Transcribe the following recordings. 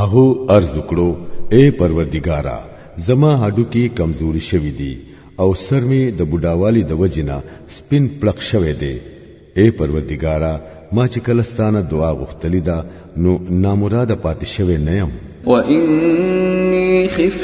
هغه ارز وکړو اے پروردګارا زما هډو کې کمزوري شوي دي او سر می د بډاوالي د وجنه سپین پړق شوي دي اے پروردګارا ما چې کلستانه دعا غوښتلی ده نو نامراده پاتې شوي نه يم واني خفت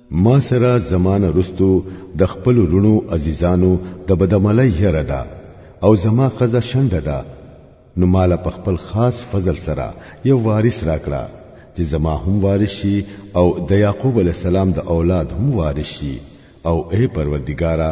ما سره زمانه رستو د خپل رونو عزیزانو د بدعملی یره ده او زما خزه شنډه ده نو مال په خپل خاص فضل سره یو وارث راکړه چې زما هم وارث شي او د یعقوب علی السلام د اولاد هم وارث شي او اے پروردګارا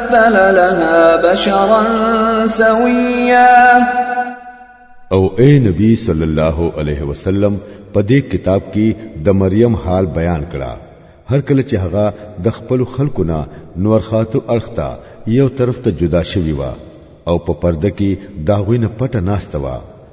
مثل لها بشرا سويا او اے نبی صلی الله علیه وسلم په دې کتاب کې د مریم حال بیان کړه هر کله چې هغه د خپل خلکو نه نور خاتو اړختا یو طرف ته جدا شوی و او په پرده کې داغوی نه پټه ناشته و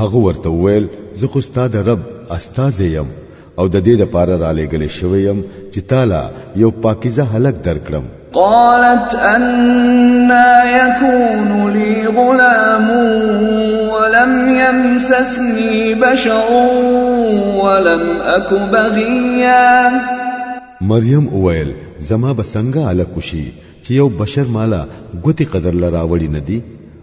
هغه ورته وویل زه خو ستا د رب استازی یم او د دې لپاره را لېږلی شوی یم چې تاله یو پاکیزه هلک درکړم قالت انا يكون لي غلام ولم يمسسني بشر ولم اك بغيا مریم اویل زما بسنګ الکوشي چې یو بشر مالا ګوتی قدر لراوړي ندی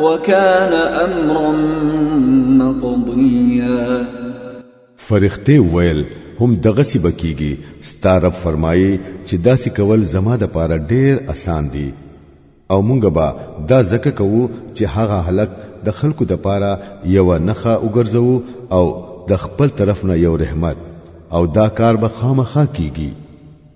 وکان امرا مقضیا فرښتې ویل هم دغه سی بکیږي ستا رب فرمایي چې داسې کول زما د پاره ډیر اسان دي او مونږ به دا زکه کوو چې هغه هلک د خلکو د پاره یو نخه وګرځو او د خپل طرف نه یو رحمت او دا کار به خامخا کیږي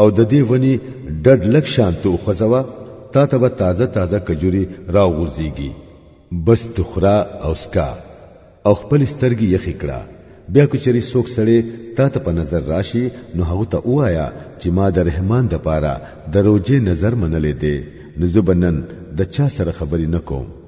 او د دې ونی ډډ لک شان تو خوځوا تا ته به تازه تازه کجوري راو غورځيږي بس تخرا او سکا او خپل سترګي یخې کړه بیا کچری سوک سړی تا ته په نظر راشي نو هغه ته وایا چې ما د رحمان د پاره د روجې نظر منلې دی نو زبنن د چا سره خبرې نکوم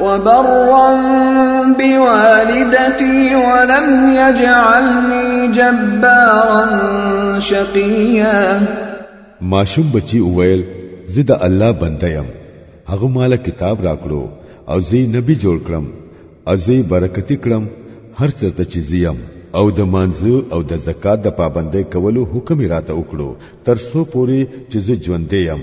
وبرا بوالدتي ولم يجعلني جبارا شقيا ماشوم بچي وویل زه د الله بنده يم هغه مال کتاب راکړو او زه نبی جوړ کړم او زه برکت کړم هر څه ته چې زیم او د مانزه او د زکات د پابندۍ کولو حکم راته وکړو تر څو پوري چې زه ژوندې يم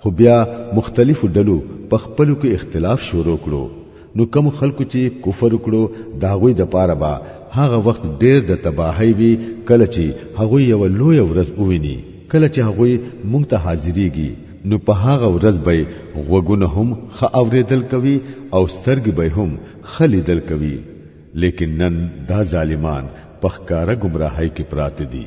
خو بیا مختلفو ډلو په خپلو کې اختلاف شروع کړو نو کوم خلکو چې کفر وکړو دا غوي د پاره به هغه وخت ډېر د تباهي وي کله چې هغه یو لوی ورځ وویني کله چې هغه مونږ ته حاضرېږي نو په هغه ورځ به غوګونه هم خ اوریدل کوي او سترګې به هم خلیدل کوي لیکن نن دا ظالمان په ښکارا گمراهۍ کې پراته دي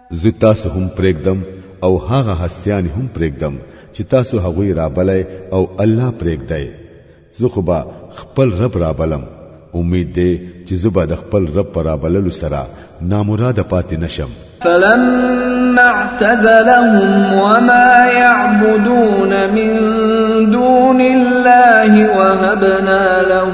زه تاسو هم پرېږدم او هغه هستیان هم پرېږدم چې تاسو هغوی رابلای او الله پرېږدای زه خو به خپل رب رابلم امید دی چې زه به د خپل رب په رابللو سره نامراده پاتې نشم فلما اعتزلهم وما يعبدون من دون الله وهبنا له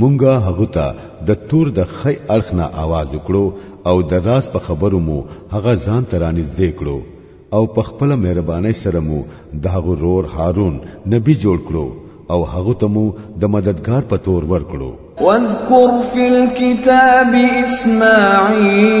مونږه هغه ته د تور د خی اړخ نه आवाज وکړو او د راز په خبرو مو هغه ځان ترانی زده کړو او په خپل مهرباني سره مو د هغه رور هارون نبی جوړ کړو او هغه ته مو د مددگار په تور ورکړو واذكر في الكتاب اسماعيل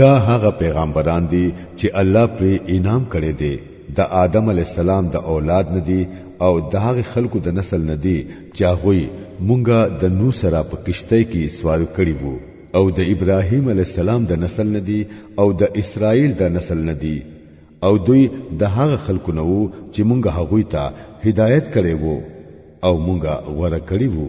دا هغه پیغمبران دي چې الله پرې انعام کړی دی د آدم علی السلام د اولاد نه دي او د هغه خلکو د نسل نه دي چې هغه مونږه د نو سره په کشته کې سوار کړی وو او د ابراهیم علی السلام د نسل نه دي او د اسرائیل د نسل نه دي او دوی د هغه خلکو نه وو چې مونږه هغه ته هدایت کړی وو او مونږه غوړه کړی وو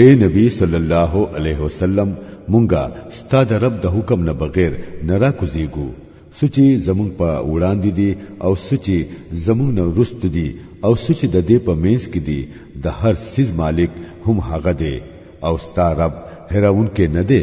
اے نبی صلی الله علیه وسلم مونږه ستا د رب د حکم نه بغیر نه را کوزیګو سچي زمونږ په وړاندې دي او سچي زمونږ نه رست دي او سچي د دې په مینس کې دي د هر سیز مالک هم هغه دی او ستا رب هراون کې نه دی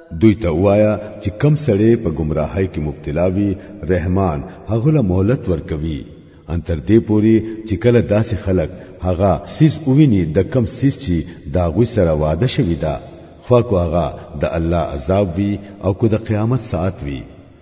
دوی ته وایا چې کم سړی په گمراهۍ کې مبتلا وي رحمان هغه له مهلت ورکوي ان تر دې پوري چې کله داسې خلک هغه سیز وویني د کم سیز چې دا غوي سره وعده شوی دا خو هغه د الله عذاب وي او کو د قیامت ساعت وي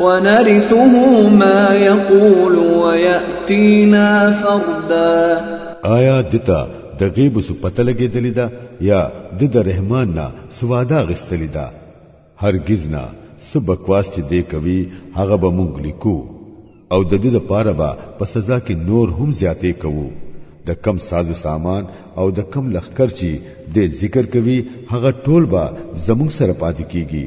ونرثه ما يقول ويأتينا فردا آیا دتا د غیب سو پته لګېدلې ده یا د د رحمان نه سوادا غستلې ده هرگز نه سب بکواس چې دې کوي هغه به مونږ لیکو او د دې لپاره به په سزا کې نور هم زیاتې کوو د کم ساز و سامان او د کم لخر چې د ذکر کوي هغه ټول به زموږ سره پاتې کیږي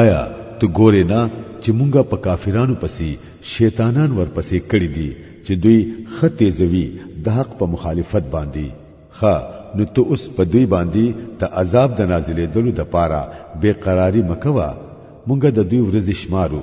آیا ته ګورې نه چې مونږه په کافرانو پسې شیطانان ورپسې کړي دي چې دوی ښه تیزوي د حق په مخالفت باندې ښه نو ته اوس په دوی باندې د عذاب د نازلیدلو دپاره بې قراري مه کوه مونږه د دوی ورځې شمارو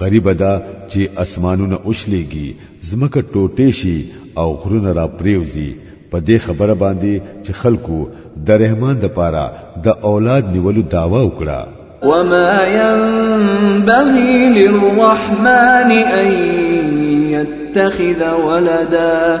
قریب ده چې اسمانونه اوشلیږي زمکه ټوټې شي او غرونه را پریوزي په دې خبره باندې چې خلکو د رحمان د پاره د اولاد نیولو داوا وکړه وما ينبغي للرحمن ان يتخذ ولدا